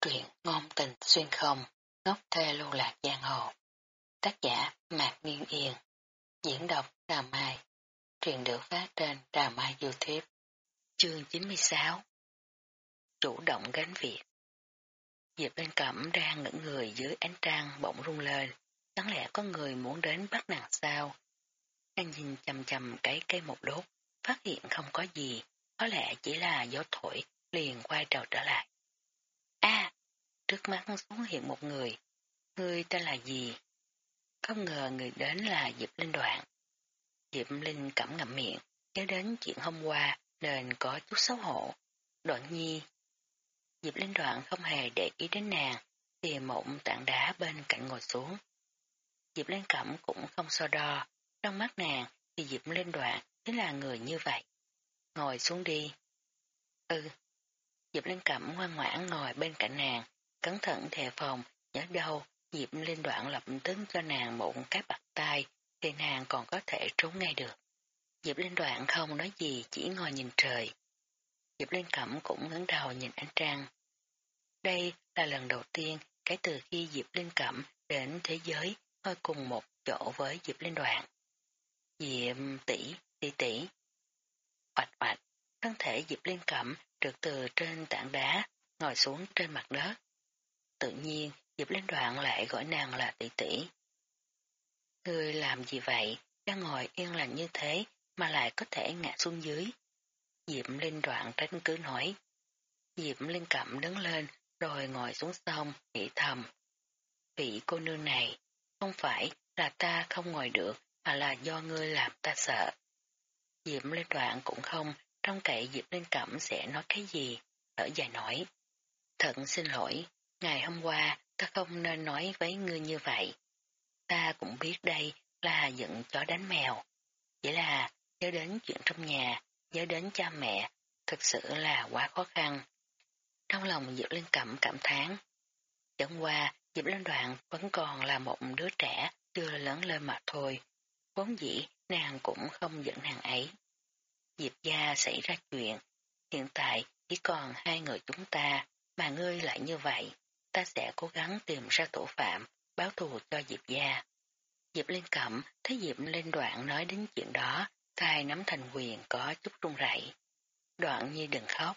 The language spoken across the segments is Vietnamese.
Truyện ngôn tình xuyên không, ngốc thê lưu lạc giang hồ. Tác giả Mạc Nguyên Yên. Diễn đọc trà Mai. Truyện được phát trên trà Mai Youtube. Chương 96 Chủ động gánh việc Diệp bên cẩm đang ngẩn người dưới ánh trăng bỗng rung lên. Chẳng lẽ có người muốn đến bắt nàng sao? Anh nhìn chầm chầm cái cây một đốt, phát hiện không có gì, có lẽ chỉ là gió thổi, liền quay đầu trở lại. Trước mắt xuất hiện một người. Người tên là gì? Không ngờ người đến là Diệp Linh Đoạn. Diệp Linh cẩm ngậm miệng, nhớ đến chuyện hôm qua nên có chút xấu hổ. Đoạn nhi. Diệp Linh Đoạn không hề để ý đến nàng, tìm một tảng đá bên cạnh ngồi xuống. Diệp Linh Cẩm cũng không so đo, trong mắt nàng thì Diệp Linh Đoạn chính là người như vậy. Ngồi xuống đi. Ừ. Diệp Linh Cẩm ngoan ngoãn ngồi bên cạnh nàng, cẩn thận thè phòng, nhớ đâu, Diệp Linh Đoạn lập tức cho nàng một cái bạc tay, thì nàng còn có thể trốn ngay được. Diệp Linh Đoạn không nói gì, chỉ ngồi nhìn trời. Diệp Linh Cẩm cũng ngẩng đầu nhìn ánh trăng. Đây là lần đầu tiên kể từ khi Diệp Linh Cẩm đến thế giới ngồi cùng một chỗ với Diệp Linh Đoạn. Diệp tỷ, tỷ tỷ. Oạch oạch, thân thể Diệp Linh Cẩm được từ trên tảng đá ngồi xuống trên mặt đất. Tự nhiên, Diệp Linh Đoạn lại gọi nàng là tỷ tỷ. Ngươi làm gì vậy, đang ngồi yên lành như thế mà lại có thể ngã xuống dưới. Diệp Linh Đoạn tránh cứ nói. Diệp Linh Cẩm đứng lên rồi ngồi xuống sông, nghĩ thầm. Vị cô nương này, không phải là ta không ngồi được mà là do ngươi làm ta sợ. Diệp Linh Đoạn cũng không trong cậy Diệp Linh Cẩm sẽ nói cái gì, thở dài nói. Thận xin lỗi, ngày hôm qua ta không nên nói với ngươi như vậy. Ta cũng biết đây là giận chó đánh mèo. Chỉ là nhớ đến chuyện trong nhà, nhớ đến cha mẹ, thực sự là quá khó khăn. Trong lòng Diệp liên Cẩm cảm thán. Chẳng qua, Diệp liên Đoạn vẫn còn là một đứa trẻ chưa lớn lên mà thôi. Vốn dĩ nàng cũng không giận nàng ấy. Diệp gia xảy ra chuyện, hiện tại chỉ còn hai người chúng ta, mà ngươi lại như vậy, ta sẽ cố gắng tìm ra tổ phạm, báo thù cho Diệp gia. Diệp liên Cẩm thấy Diệp lên Đoạn nói đến chuyện đó, tay nắm thành quyền có chút run rẩy. Đoạn nhi đừng khóc.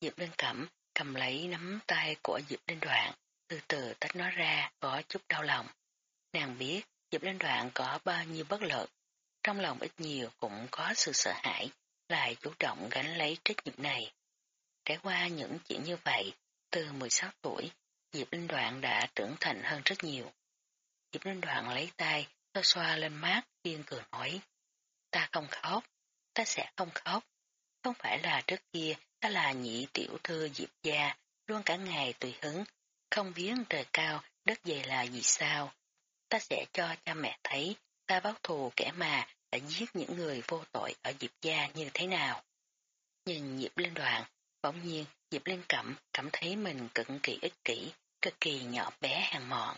Diệp liên Cẩm cầm lấy nắm tay của Diệp liên Đoạn, từ từ tách nó ra có chút đau lòng. Nàng biết Diệp liên Đoạn có bao nhiêu bất lực, trong lòng ít nhiều cũng có sự sợ hãi, lại chủ động gánh lấy trách nhiệm này. Trải qua những chuyện như vậy, từ 16 tuổi, Diệp Linh Đoạn đã trưởng thành hơn rất nhiều. Diệp Linh Đoạn lấy tay, xoa xoa lên mát, kiên cường nói. Ta không khóc, ta sẽ không khóc. Không phải là trước kia ta là nhị tiểu thư Diệp gia, luôn cả ngày tùy hứng, không biết trời cao, đất dày là gì sao. Ta sẽ cho cha mẹ thấy ta báo thù kẻ mà đã giết những người vô tội ở Diệp gia như thế nào. Nhìn Diệp Linh Đoạn, bỗng nhiên Diệp liên Cẩm cảm thấy mình cực kỳ ích kỷ, cực kỳ nhỏ bé hàng mọn.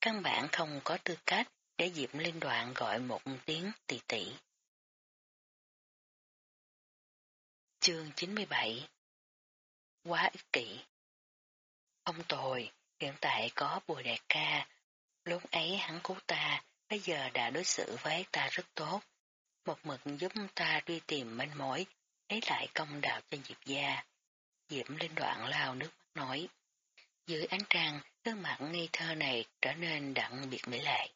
Căn bản không có tư cách để Diệp liên Đoạn gọi một tiếng tỷ tỷ. Chương 97 Quá ích kỷ Ông tồi, hiện tại có bùa đẹp ca, lúc ấy hắn cứu ta, bây giờ đã đối xử với ta rất tốt. Một mực giúp ta đi tìm manh mối, lấy lại công đạo cho Diệp gia. Diệp Linh đoạn lao nước mắt nói. Dưới ánh trăng, gương mặt nghi thơ này trở nên đặng biệt mỹ lệ.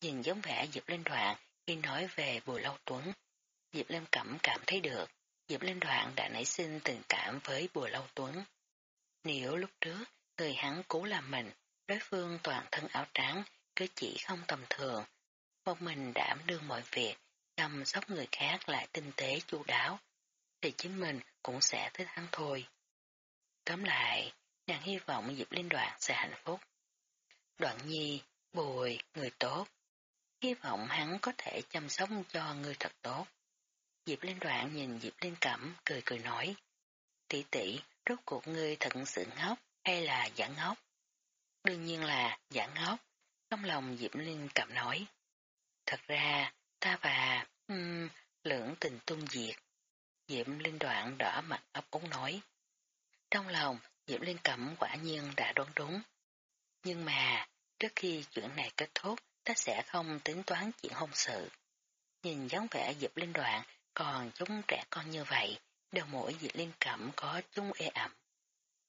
Nhìn giống vẻ Diệp Linh đoạn khi nói về Bùi Lâu Tuấn, Diệp Linh Cẩm cảm thấy được, Diệp Linh đoạn đã nảy sinh tình cảm với Bùi Lâu Tuấn. Nếu lúc trước, người hắn cố làm mình, đối phương toàn thân áo trắng, cứ chỉ không tầm thường, một mình đảm đương mọi việc, chăm sóc người khác lại tinh tế chu đáo, thì chính mình cũng sẽ thích hắn thôi. Tóm lại, nàng hy vọng Diệp Linh Đoạn sẽ hạnh phúc. Đoạn nhi, bùi, người tốt. Hy vọng hắn có thể chăm sóc cho người thật tốt. Diệp Linh Đoạn nhìn Diệp Linh Cẩm cười cười nói. Tỷ tỷ, rốt cuộc ngươi thật sự ngốc hay là giả ngốc? Đương nhiên là giả ngốc. Trong lòng Diệp Linh Cẩm nói. Thật ra, ta và, um, lưỡng tình tung diệt. Diệp Linh Đoạn đỏ mặt ấp úng nói. Trong lòng, Diệp Liên Cẩm quả nhiên đã đoán đúng. Nhưng mà, trước khi chuyện này kết thúc, ta sẽ không tính toán chuyện hôn sự. Nhìn dáng vẻ Diệp Linh Đoạn còn chúng trẻ con như vậy, đầu mũi Diệp Liên Cẩm có chung ê ẩm.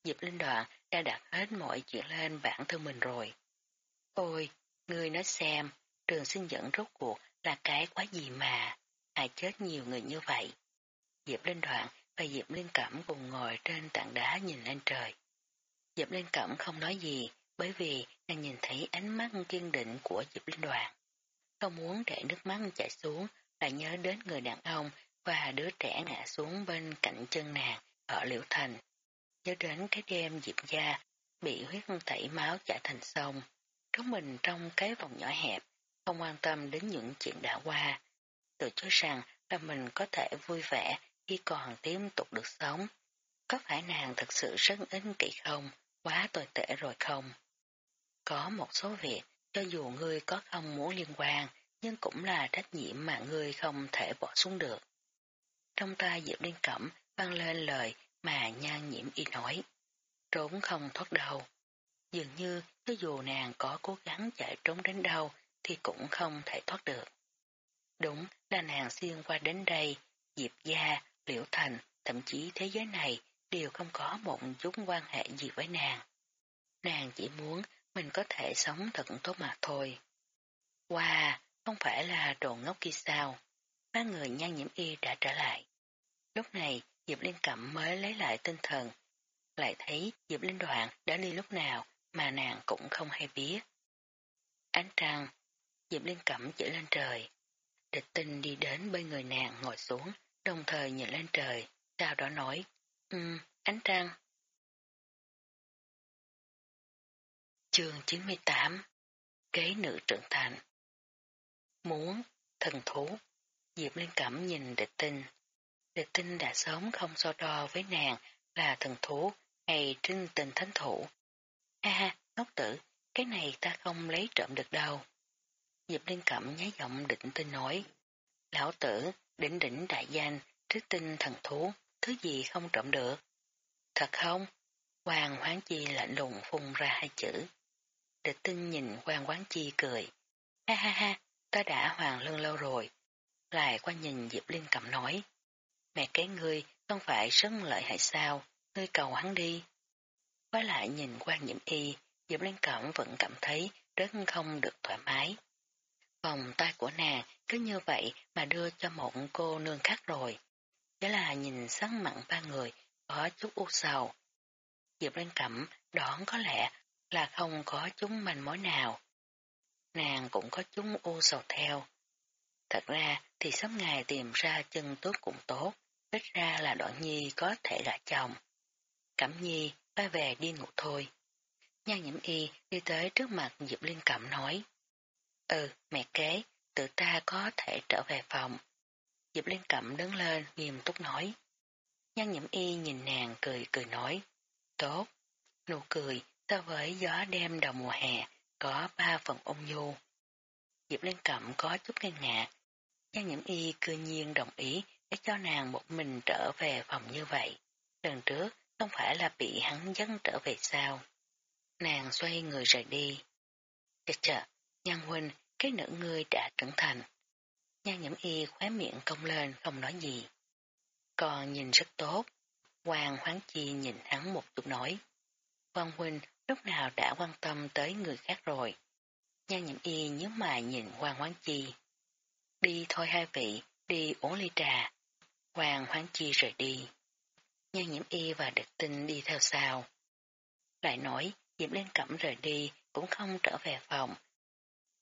Diệp Linh Đoạn đã đặt hết mọi chuyện lên bản thân mình rồi. Ôi, ngươi nói xem, trường sinh dẫn rốt cuộc là cái quá gì mà, ai chết nhiều người như vậy. Diệp Linh Đoạn và Diệp Linh Cẩm cùng ngồi trên tảng đá nhìn lên trời. Diệp Linh Cẩm không nói gì, bởi vì nàng nhìn thấy ánh mắt kiên định của Diệp Linh Đoạn. Không muốn để nước mắt chảy xuống, lại nhớ đến người đàn ông và đứa trẻ ngã xuống bên cạnh chân nàng ở Liễu Thành. Nhớ đến cái đêm Diệp Gia bị huyết tẩy máu chảy thành sông, trốn mình trong cái vòng nhỏ hẹp, không quan tâm đến những chuyện đã qua. Tự cho rằng là mình có thể vui vẻ khi còn tiếp tục được sống. Có phải nàng thật sự rất ích kỷ không, quá tồi tệ rồi không? Có một số việc, cho dù ngươi có không muốn liên quan, nhưng cũng là trách nhiệm mà ngươi không thể bỏ xuống được. Trong tay Diệp Liên Cẩm vang lên lời mà nhan nhiễm y nói. Trốn không thoát đâu. Dường như cho dù nàng có cố gắng chạy trốn đến đâu thì cũng không thể thoát được. Đúng là nàng xuyên qua đến đây, Diệp Gia, Liễu Thành, thậm chí thế giới này đều không có một chút quan hệ gì với nàng. Nàng chỉ muốn mình có thể sống thật tốt mà thôi. Wow, không phải là đồ ngốc kia sao? Ba người nhan nhiễm y đã trở lại. Lúc này, Diệp Linh Cẩm mới lấy lại tinh thần. Lại thấy Diệp Linh Đoạn đã đi lúc nào mà nàng cũng không hay biết. Ánh trăng, Diệp Linh Cẩm chỉ lên trời. Địch tinh đi đến bên người nàng ngồi xuống, đồng thời nhìn lên trời, sau đó nói, um, ánh trăng. Trường 98 Kế nữ trưởng thành Muốn, thần thú, Diệp Liên Cẩm nhìn địch tinh. Địch tinh đã sớm không so đo với nàng là thần thú hay trinh tình thánh thủ. a ha, ngốc tử, cái này ta không lấy trộm được đâu. Diệp Liên Cẩm nháy giọng định tinh nói. Lão tử, đỉnh đỉnh đại danh, trích tinh thần thú, thứ gì không trộm được. Thật không? Hoàng Hoáng Chi lạnh lùng phun ra hai chữ. Địch tinh nhìn Hoàng Quán Chi cười. Ha ha ha, ta đã hoàng lương lâu rồi. Lại qua nhìn Diệp Linh cầm nói. Mẹ cái ngươi không phải rất lợi hại sao, ngươi cầu hắn đi. quay lại nhìn quan nhiễm y, Diệp Linh Cẩm vẫn cảm thấy rất không được thoải mái. Vòng tay của nàng cứ như vậy mà đưa cho một cô nương khác rồi. đó là nhìn sắc mặn ba người có chút u sầu. Diệp Linh Cẩm đoán có lẽ là không có chúng manh mối nào. Nàng cũng có chúng u sầu theo. Thật ra thì sớm ngày tìm ra chân tốt cũng tốt, ít ra là đoạn nhi có thể là chồng. Cẩm nhi, ba về đi ngủ thôi. Nhan nhiễm y đi tới trước mặt Diệp Liên Cẩm nói. Ừ, mẹ kế, tự ta có thể trở về phòng. Diệp Liên Cẩm đứng lên nghiêm túc nói. Nhan nhiễm y nhìn nàng cười cười nói. Tốt, nụ cười so với gió đêm đầu mùa hè có ba phần ôn nhu. Diệp Liên Cẩm có chút kinh ngạc. Nhan nhiễm y cư nhiên đồng ý để cho nàng một mình trở về phòng như vậy. Lần trước không phải là bị hắn dẫn trở về sao. Nàng xoay người rời đi. Chật chật, Nhan huynh, cái nữ ngươi đã trưởng thành. Nhan nhẫm y khóe miệng cong lên không nói gì. Còn nhìn rất tốt. Hoàng hoáng chi nhìn hắn một chút nói. Quang huynh lúc nào đã quan tâm tới người khác rồi. Nhan nhiễm y nhớ mày nhìn Hoàng hoáng chi. Đi thôi hai vị, đi uống ly trà. Hoàng hoáng chi rời đi. Nhan nhiễm y và địch tinh đi theo sau. Lại nói, Diệp Liên Cẩm rời đi cũng không trở về phòng,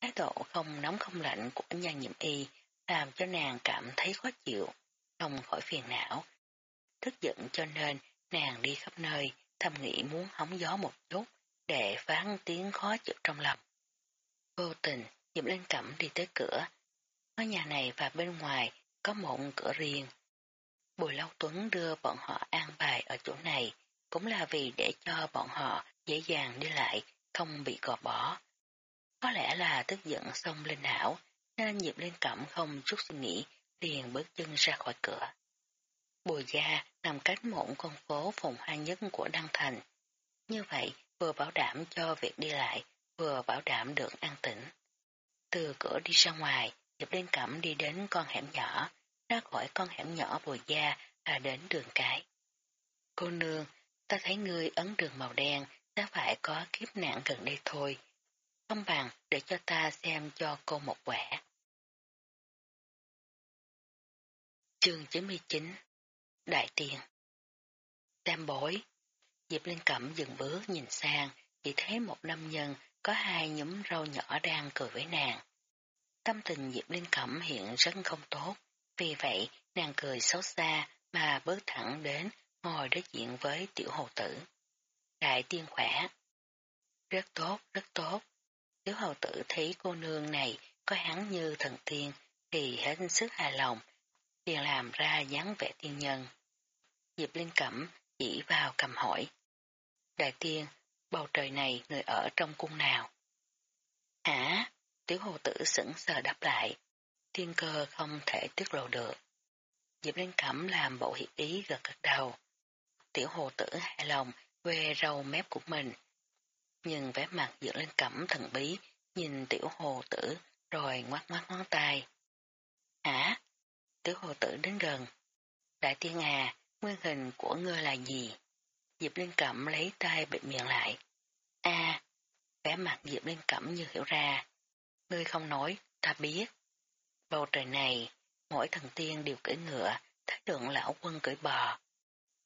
Thái độ không nóng không lạnh của nhan nhiệm y làm cho nàng cảm thấy khó chịu, không khỏi phiền não. Tức giận cho nên nàng đi khắp nơi, thầm nghĩ muốn hóng gió một chút để phán tiếng khó chịu trong lòng. Vô tình, Diệp Linh Cẩm đi tới cửa. Ngôi nhà này và bên ngoài có một cửa riêng. Bùi Lâu Tuấn đưa bọn họ an bài ở chỗ này cũng là vì để cho bọn họ dễ dàng đi lại, không bị gò bỏ. Có lẽ là tức giận xong lên hảo nên Diệp Liên Cẩm không chút suy nghĩ, liền bước chân ra khỏi cửa. Bùi gia nằm cách một con phố phồn hoa nhất của Đăng Thành, Như vậy, vừa bảo đảm cho việc đi lại, vừa bảo đảm được an tĩnh. Từ cửa đi ra ngoài, Diệp Liên Cẩm đi đến con hẻm nhỏ, ra khỏi con hẻm nhỏ bùi gia là đến đường cái. Cô nương, ta thấy ngươi ấn đường màu đen, đã phải có kiếp nạn gần đây thôi. Không bằng để cho ta xem cho cô một quẻ. Chương 99 Đại Tiên Tam bối Diệp Linh Cẩm dừng bước nhìn sang, chỉ thấy một nam nhân có hai nhúm râu nhỏ đang cười với nàng. Tâm tình Diệp Linh Cẩm hiện rất không tốt, vì vậy nàng cười xấu xa mà bước thẳng đến ngồi đối diện với tiểu hồ tử. Đại tiên khỏe. Rất tốt, rất tốt. Tiểu hầu tử thấy cô nương này có hắn như thần tiên thì hết sức hài lòng, liền làm ra dáng vẻ tiên nhân. Diệp Linh Cẩm chỉ vào cầm hỏi. Đại tiên, bầu trời này người ở trong cung nào? Hả? Tiểu hồ tử sững sờ đáp lại. Tiên cơ không thể tiết lộ được. Diệp Linh Cẩm làm bộ hiệp ý gật gật đầu. Tiểu hồ tử hài lòng về râu mép của mình. Nhưng vẻ mặt Diệp Linh Cẩm thần bí nhìn tiểu hồ tử rồi ngoát ngoát ngón tay. Hả? Tiểu hồ tử đến gần. Đại tiên à, nguyên hình của ngươi là gì? Diệp Linh Cẩm lấy tay bịt miệng lại. a à, vẻ mặt Diệp Linh Cẩm như hiểu ra. Ngươi không nói, ta biết. Bầu trời này, mỗi thần tiên đều cưỡi ngựa, thái được lão quân cưỡi bò.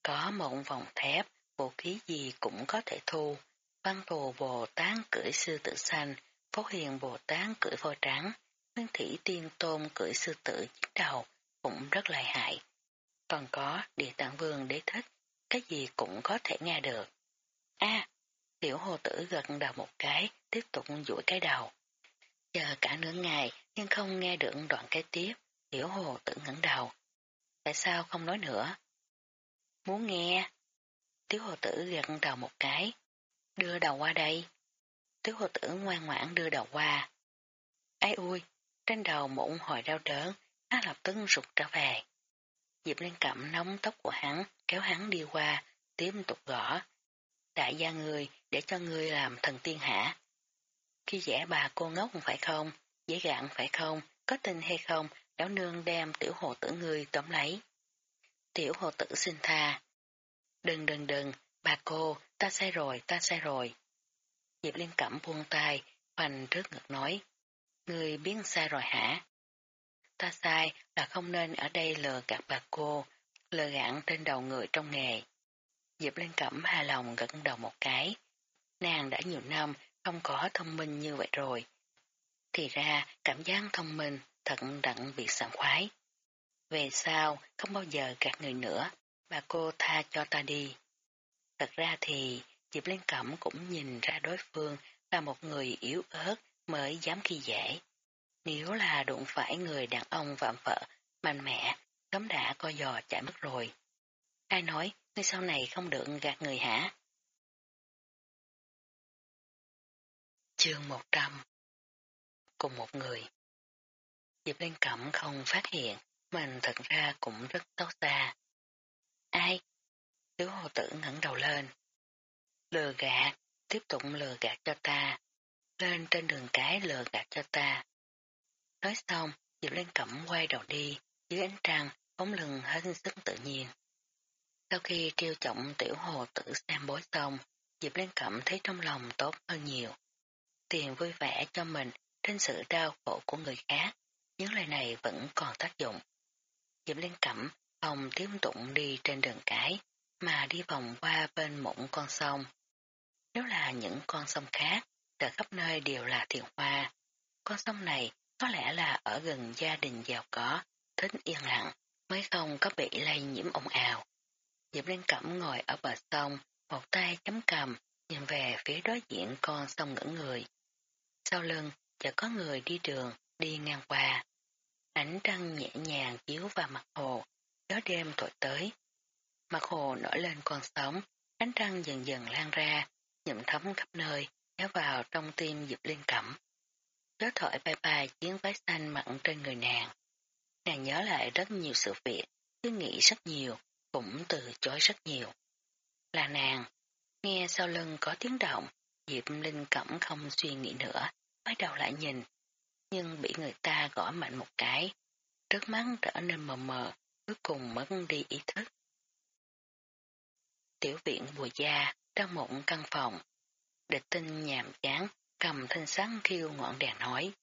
Có một vòng thép, vũ khí gì cũng có thể thu. Văn thù Bồ Tát cưỡi sư tử xanh, Phó Hiền Bồ Tát cưỡi voi trắng, Nguyên Thủy Tiên Tôn cưỡi sư tử chiếc đầu, cũng rất lợi hại. Còn có địa tạng vương đế thích, cái gì cũng có thể nghe được. a tiểu hồ tử gật đầu một cái, tiếp tục duỗi cái đầu. Chờ cả nửa ngày nhưng không nghe được đoạn kế tiếp, tiểu hồ tử ngẩng đầu. Tại sao không nói nữa? Muốn nghe. Tiểu hồ tử gật đầu một cái. Đưa đầu qua đây. Tiểu hồ tử ngoan ngoãn đưa đầu qua. Ái ui, trên đầu mụn hồi đau đớn, hắn lập tức rụt trở về. Diệp Liên cẩm nóng tóc của hắn, kéo hắn đi qua, tiếp tục gõ. Đại gia người, để cho người làm thần tiên hả? Khi vẽ bà cô ngốc phải không? Dễ gạn phải không? Có tin hay không? Lão nương đem tiểu hồ tử người tóm lấy. Tiểu hồ tử xin tha. Đừng đừng đừng, bà cô, ta sai rồi, ta sai rồi. Diệp Liên Cẩm buông tay, hoành trước ngực nói. người biến sai rồi hả? Ta sai là không nên ở đây lừa gạt bà cô, lừa gạn trên đầu người trong nghề. Diệp Liên Cẩm hài lòng gật đầu một cái. Nàng đã nhiều năm không có thông minh như vậy rồi. Thì ra cảm giác thông minh thật đặng bị sảng khoái. Về sau không bao giờ gạt người nữa, bà cô tha cho ta đi. Thật ra thì Diệp Liên Cẩm cũng nhìn ra đối phương là một người yếu ớt mới dám khi dễ. Nếu là đụng phải người đàn ông vạm vỡ, mạnh mẽ, sớm đã co giò chạy mất rồi. Ai nói, ngươi sau này không được gạt người hả? Chương 100 Cùng một người Diệp Liên Cẩm không phát hiện, mình thật ra cũng rất tốt xa. Ai? Tiểu hồ tử ngẩng đầu lên. Lừa gạt, tiếp tục lừa gạt cho ta. Lên trên đường cái lừa gạt cho ta. Nói xong, Diệp Liên Cẩm quay đầu đi, dưới ánh trăng, bóng lưng hết sức tự nhiên. Sau khi trêu trọng tiểu hồ tử xem bối xong, Diệp Liên Cẩm thấy trong lòng tốt hơn nhiều. Tiền vui vẻ cho mình trên sự đau khổ của người khác, những lời này vẫn còn tác dụng. Diệp Liên Cẩm không tiếp tục đi trên đường cái, mà đi vòng qua bên một con sông. Nếu là những con sông khác, ở khắp nơi đều là thiền hoa. Con sông này có lẽ là ở gần gia đình giàu có, thích yên lặng, mới không có bị lây nhiễm ồn ào. Diệp Liên Cẩm ngồi ở bờ sông, một tay chấm cầm, nhìn về phía đối diện con sông ngẩn người. Sau lưng, chợt có người đi đường, đi ngang qua. Ánh trăng nhẹ nhàng chiếu vào mặt hồ, gió đêm thổi tới. Mặt hồ nổi lên còn sóng, ánh trăng dần dần lan ra, nhận thấm khắp nơi, kéo vào trong tim Diệp Liên Cẩm. Gió thổi bay bay chiến váy xanh mặn trên người nàng. Nàng nhớ lại rất nhiều sự việc, cứ nghĩ rất nhiều, cũng từ chối rất nhiều. Là nàng, Nghe sau lưng có tiếng động, Diệp Linh Cẩm không suy nghĩ nữa, quay đầu lại nhìn, nhưng bị người ta gõ mạnh một cái, trước mắt trở nên mờ mờ, cuối cùng mất đi ý thức. Tiểu viện bùa gia, trong một căn phòng, địch tinh nhàm chán, cầm thanh sáng khiêu ngọn đèn nói.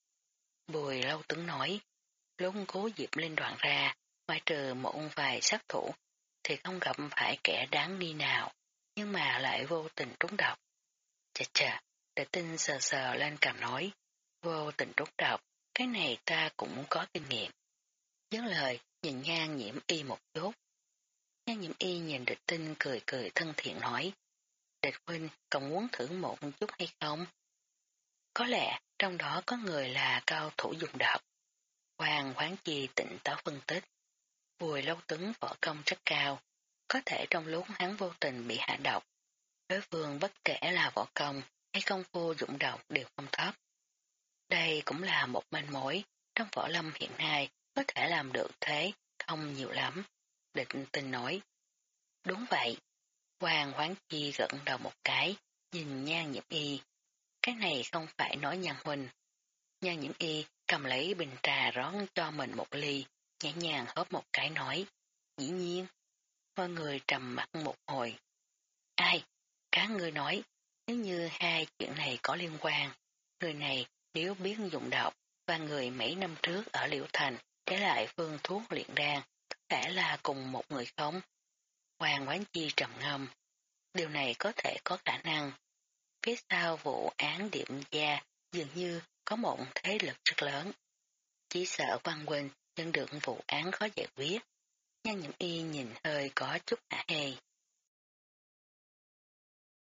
Bùi lâu tướng nói, lúc cố Diệp lên đoạn ra, ngoài trừ một vài sát thủ, thì không gặp phải kẻ đáng nghi nào, nhưng mà lại vô tình trúng độc. Chà chà, địch tinh sờ sờ lên cầm nói, vô tình trúng độc, cái này ta cũng có kinh nghiệm. Nhớ lời, nhìn ngang nhiễm y một chút. Nha nhiễm y nhìn địch tinh cười cười thân thiện nói. Địch huynh còn muốn thử một chút hay không? Có lẽ trong đó có người là cao thủ dùng độc. Hoàng khoáng chi tịnh táo phân tích. Bùi lâu tứng võ công rất cao. Có thể trong lúc hắn vô tình bị hạ độc. Đối phương bất kể là võ công hay công phu dụng độc đều không thấp. Đây cũng là một manh mối, trong võ lâm hiện nay có thể làm được thế, không nhiều lắm. Định tình nói. Đúng vậy. Hoàng hoáng chi gật đầu một cái, nhìn nhan nhiễm y. Cái này không phải nói nhan huynh. Nhan nhiễm y cầm lấy bình trà rón cho mình một ly, nhẹ nhàng hớp một cái nói. Dĩ nhiên. Mọi người trầm mặt một hồi. Ai? Các người nói, nếu như hai chuyện này có liên quan, người này nếu biết dụng độc và người mấy năm trước ở Liễu Thành để lại phương thuốc luyện đan, thể là cùng một người không? Hoàng Quán Chi trầm ngâm. Điều này có thể có khả năng. Phía sau vụ án điểm gia dường như có một thế lực rất lớn. Chỉ sợ Văn Quỳnh nhận được vụ án khó giải quyết. Nhan nhiễm y nhìn hơi có chút hả hề.